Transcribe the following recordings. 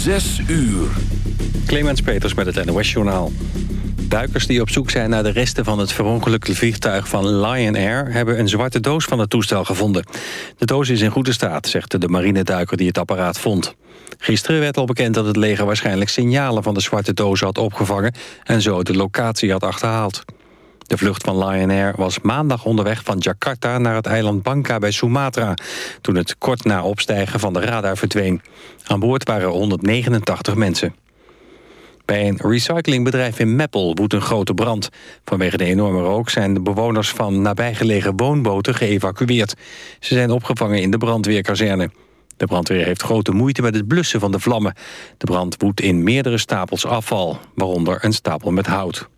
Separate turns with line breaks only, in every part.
Zes uur.
Clemens Peters met het NOS-journaal. Duikers die op zoek zijn naar de resten van het verongelukte vliegtuig van Lion Air... hebben een zwarte doos van het toestel gevonden. De doos is in goede staat, zegt de marineduiker die het apparaat vond. Gisteren werd al bekend dat het leger waarschijnlijk signalen van de zwarte doos had opgevangen... en zo de locatie had achterhaald. De vlucht van Lion Air was maandag onderweg van Jakarta naar het eiland Bangka bij Sumatra... toen het kort na opstijgen van de radar verdween. Aan boord waren 189 mensen. Bij een recyclingbedrijf in Meppel woedt een grote brand. Vanwege de enorme rook zijn de bewoners van nabijgelegen woonboten geëvacueerd. Ze zijn opgevangen in de brandweerkazerne. De brandweer heeft grote moeite met het blussen van de vlammen. De brand woedt in meerdere stapels afval, waaronder een stapel met hout.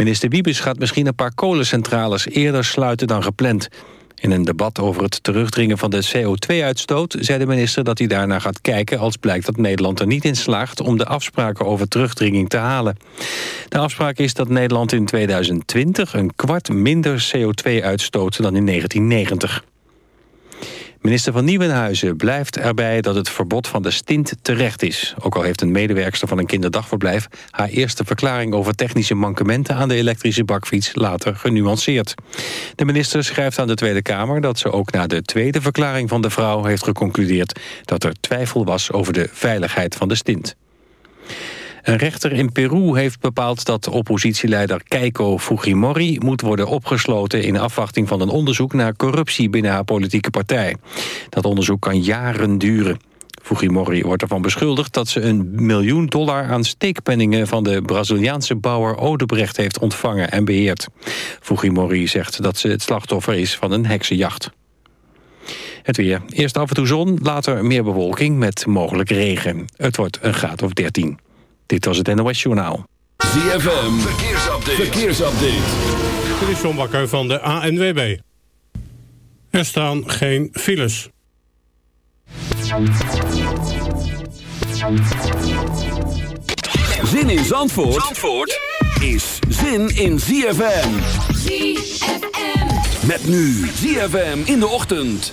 Minister Wiebes gaat misschien een paar kolencentrales eerder sluiten dan gepland. In een debat over het terugdringen van de CO2-uitstoot... zei de minister dat hij daarnaar gaat kijken... als blijkt dat Nederland er niet in slaagt... om de afspraken over terugdringing te halen. De afspraak is dat Nederland in 2020... een kwart minder CO2 uitstoot dan in 1990. Minister van Nieuwenhuizen blijft erbij dat het verbod van de stint terecht is. Ook al heeft een medewerkster van een kinderdagverblijf... haar eerste verklaring over technische mankementen aan de elektrische bakfiets later genuanceerd. De minister schrijft aan de Tweede Kamer dat ze ook na de tweede verklaring van de vrouw heeft geconcludeerd... dat er twijfel was over de veiligheid van de stint. Een rechter in Peru heeft bepaald dat oppositieleider Keiko Fujimori moet worden opgesloten in afwachting van een onderzoek naar corruptie binnen haar politieke partij. Dat onderzoek kan jaren duren. Fujimori wordt ervan beschuldigd dat ze een miljoen dollar aan steekpenningen van de Braziliaanse bouwer Odebrecht heeft ontvangen en beheerd. Fujimori zegt dat ze het slachtoffer is van een heksenjacht. Het weer. Eerst af en toe zon, later meer bewolking met mogelijk regen. Het wordt een graad of 13. Dit was het NOS Journaal.
ZFM, verkeersupdate. verkeersupdate.
Dit is John Bakker van de ANWB. Er staan geen files.
Zin in Zandvoort, Zandvoort is zin in ZFM. ZFM. Met nu ZFM in de ochtend.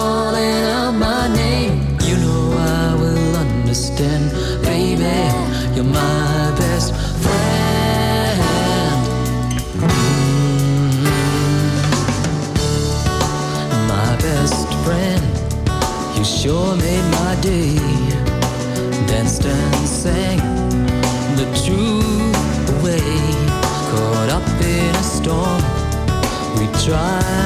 try.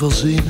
veel zin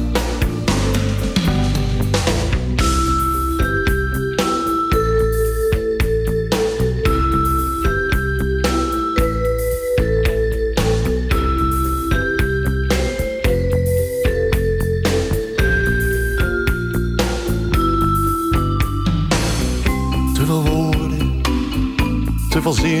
als in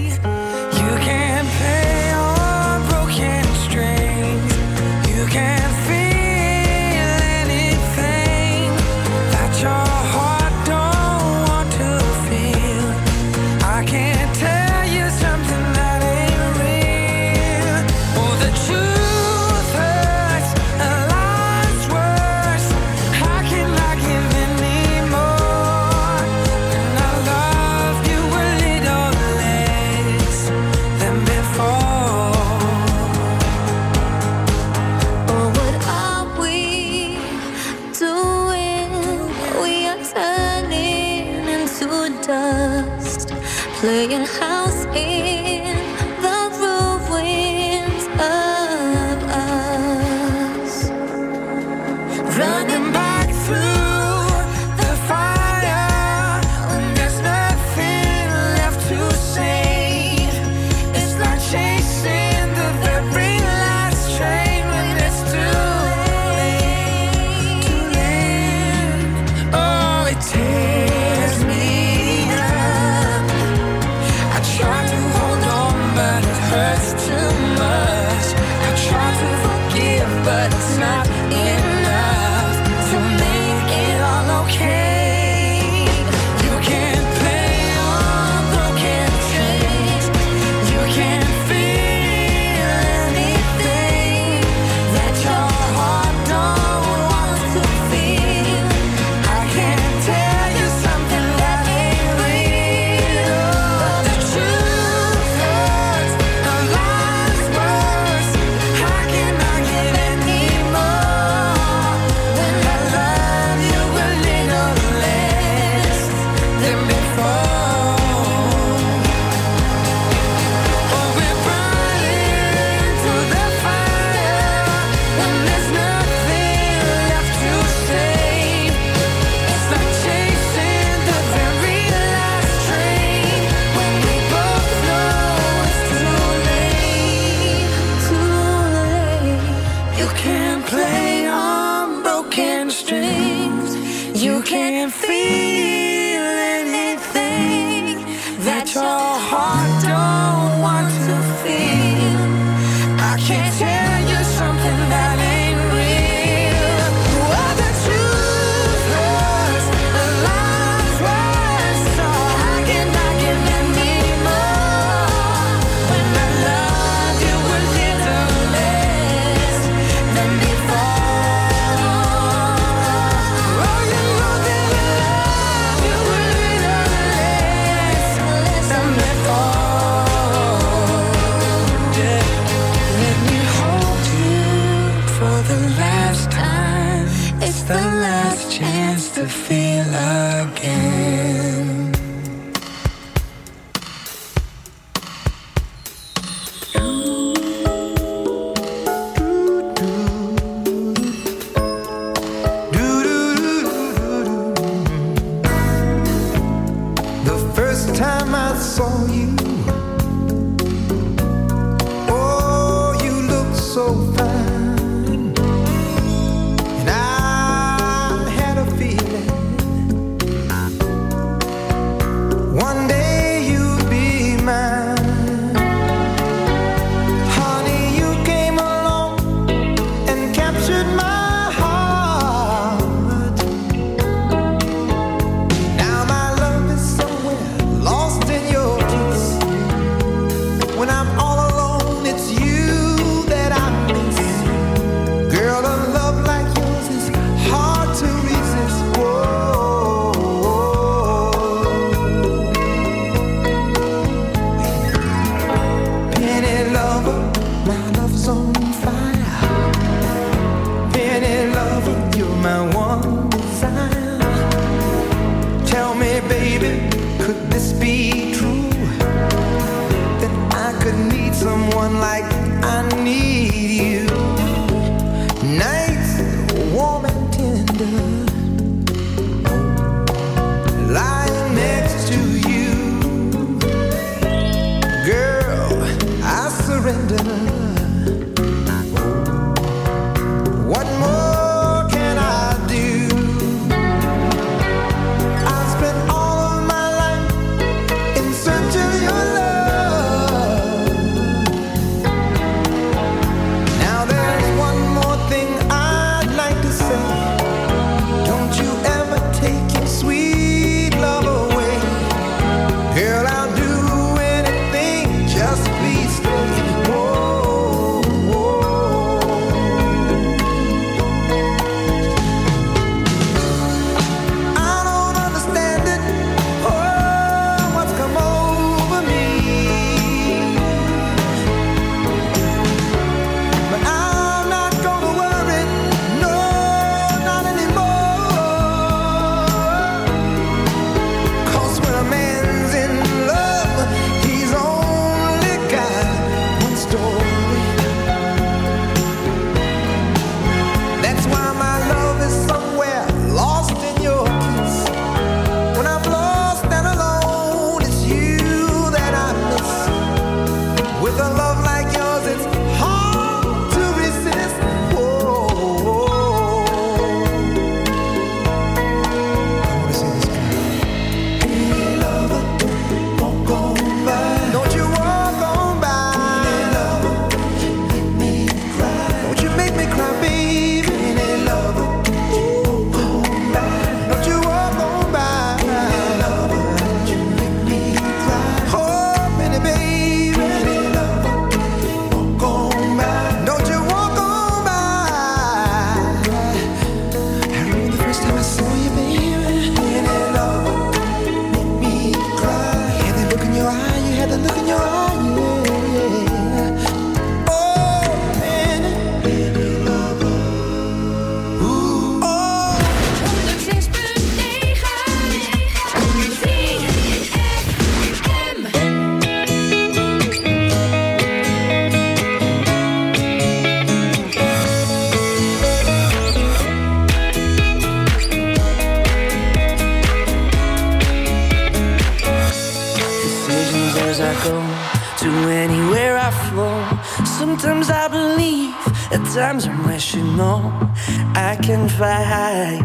high.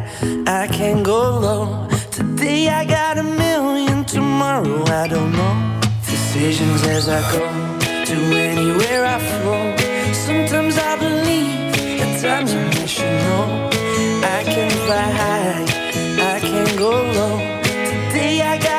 I can't
go low. Today I got a million, tomorrow I don't know. Decisions as I go to anywhere I flow. Sometimes I believe, at times I wish you. I can fly high, I can go low. Today I got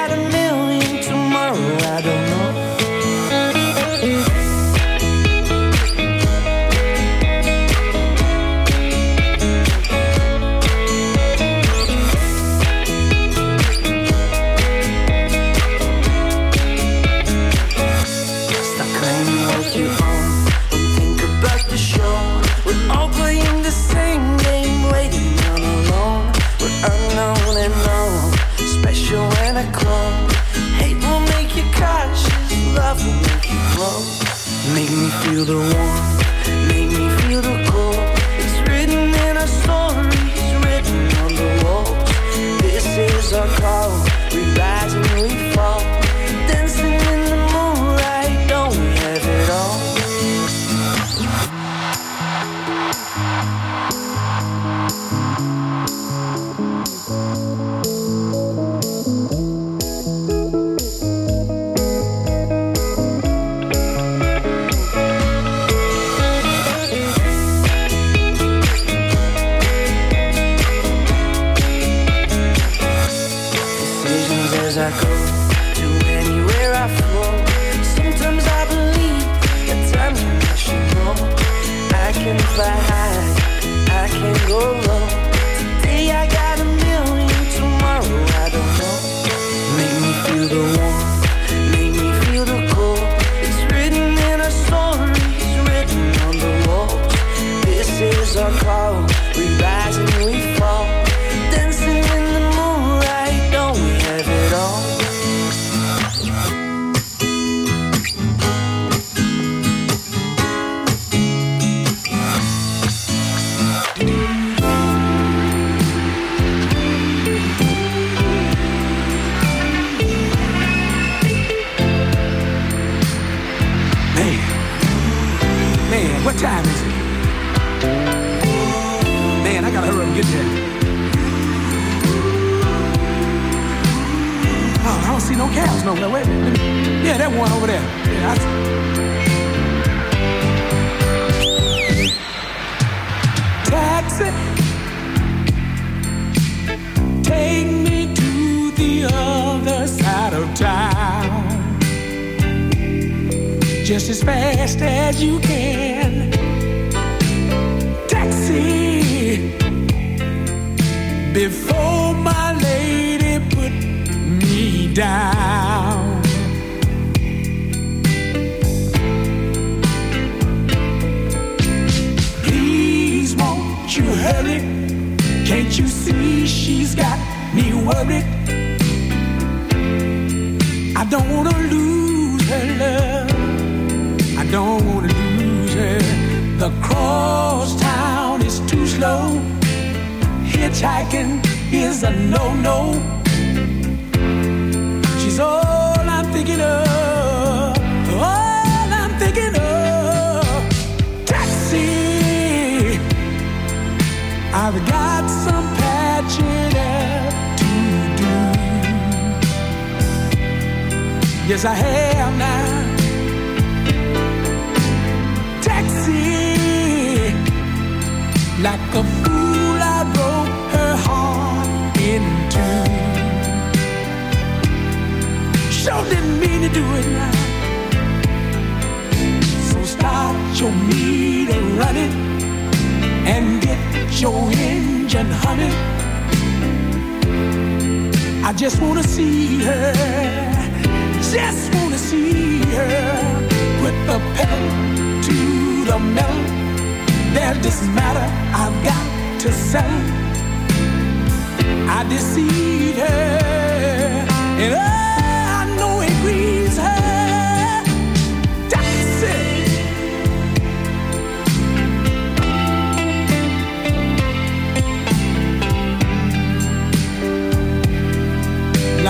You're the
one. Yes, I have now. Taxi, like a fool, I broke her heart in two. Sure didn't mean to do it now. So start your meter running and get your engine humming. I just wanna see her, just wanna see her put the pedal to the metal. There's this matter I've got to settle. I deceive her, and I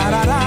La da da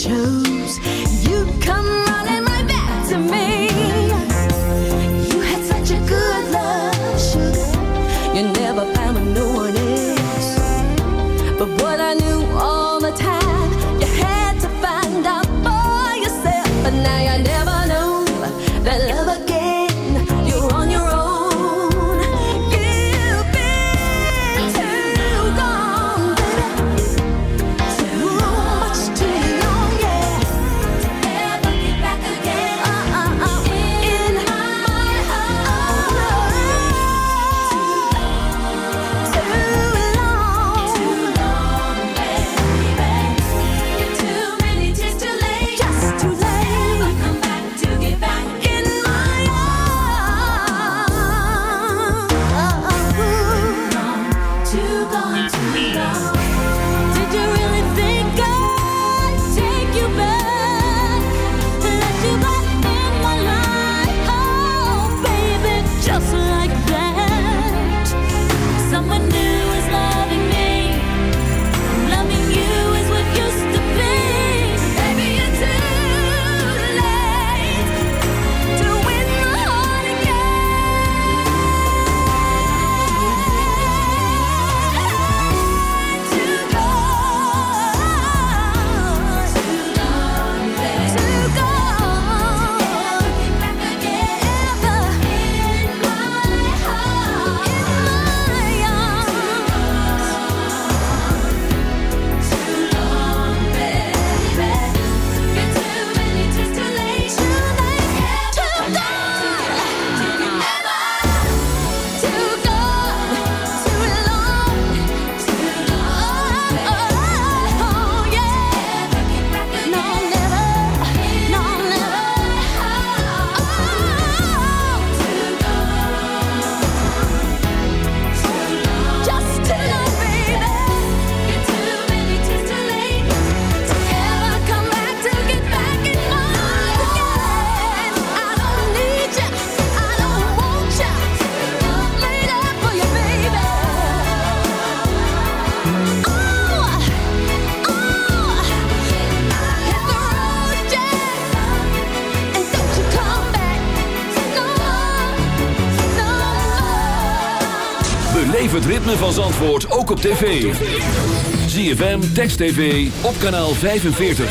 秋。Ook op tv. ZFM, Text TV, op kanaal 45.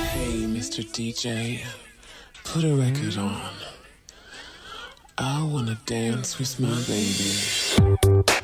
Hey, Mr. DJ, put a record on. I wanna dance with my baby.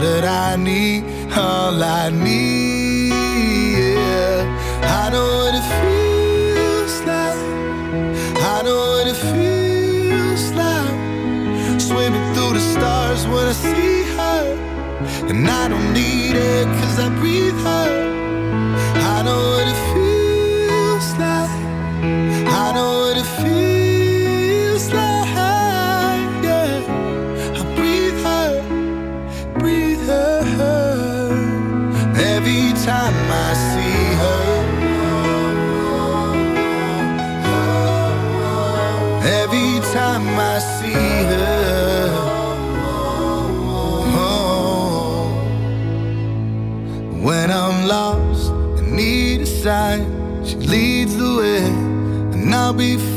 all that I need, all I need. Yeah. I know what it feels like. I know what it feels like. Swimming through the stars when I see her. And I don't need it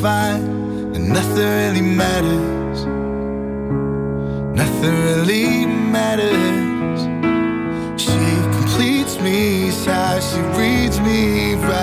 and nothing really matters. Nothing really matters. She completes me, sigh, she reads me right.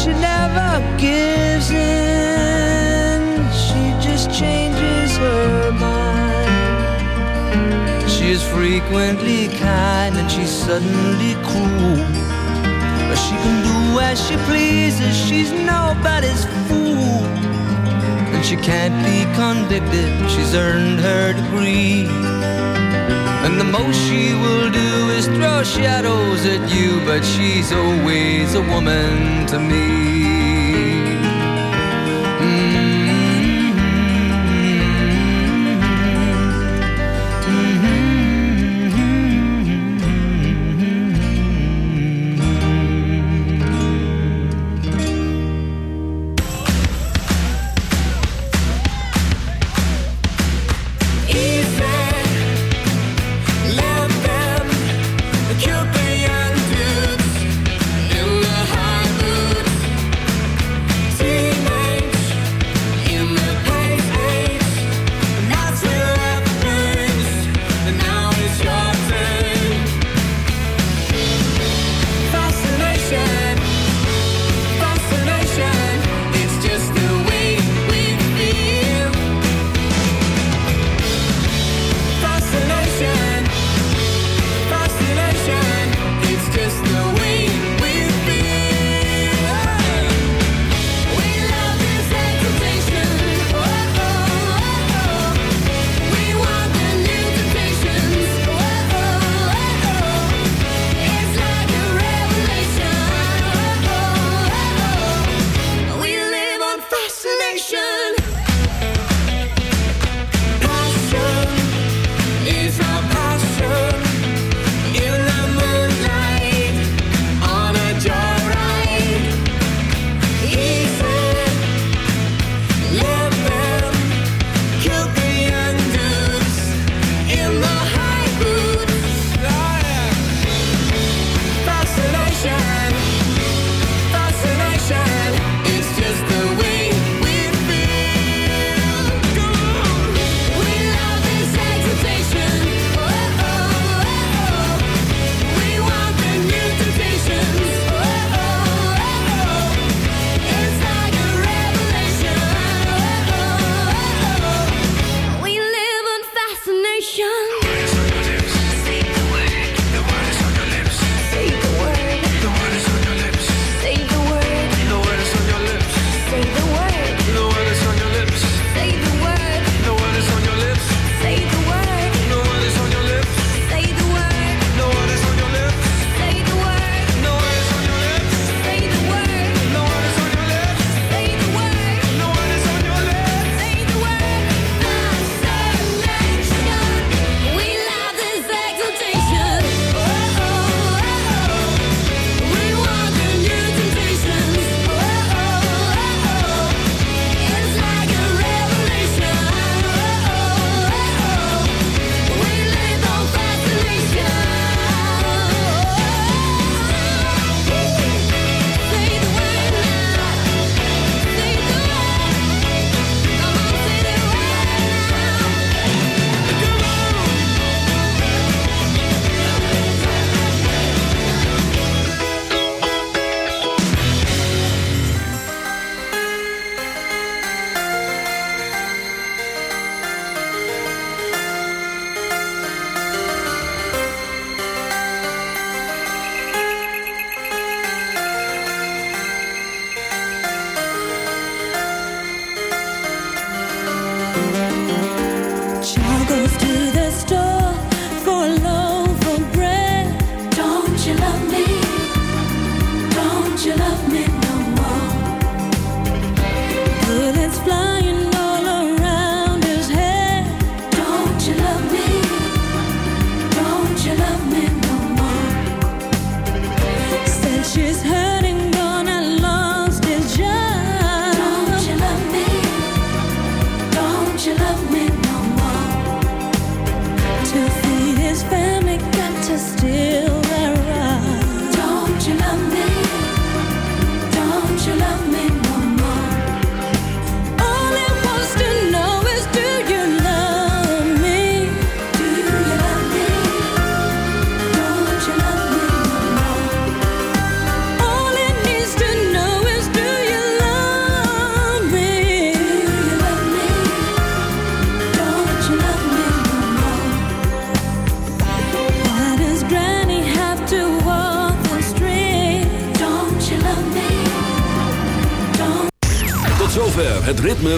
She never gives in. She just changes her mind. She is frequently kind and she's suddenly cruel. But she can do as she pleases, she's nobody's fool. And she can't be convicted, she's earned her degree. And the most she will do is throw shadows at you, but she's always a woman to me.